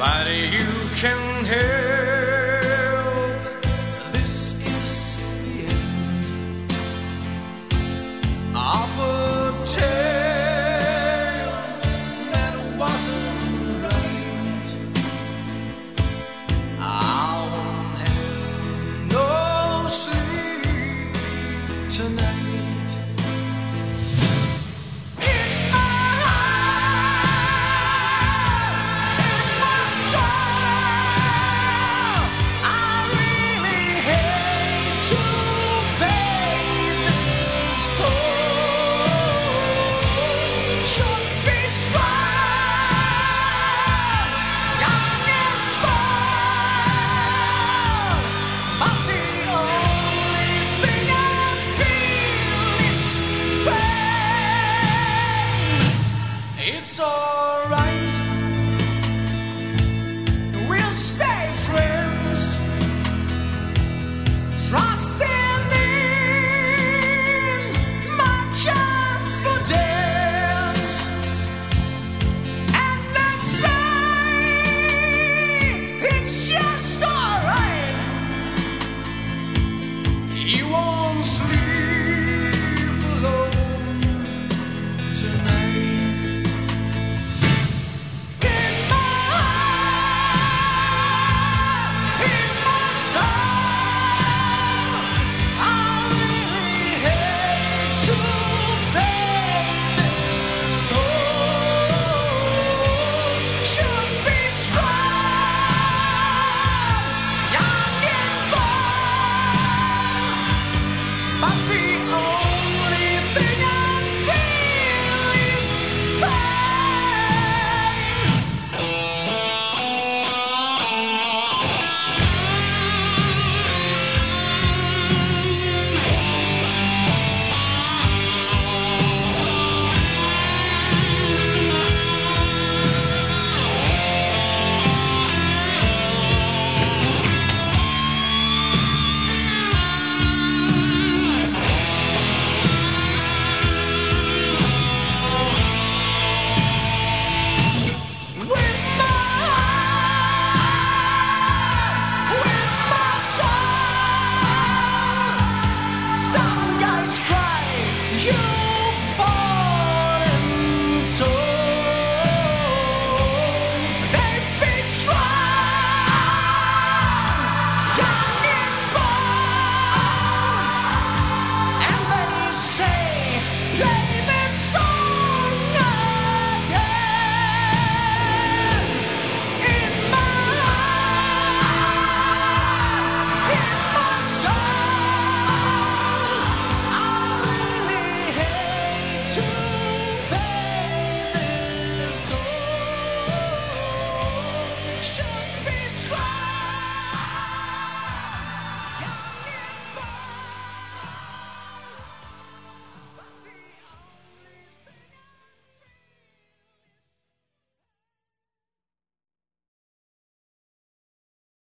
but you can help. And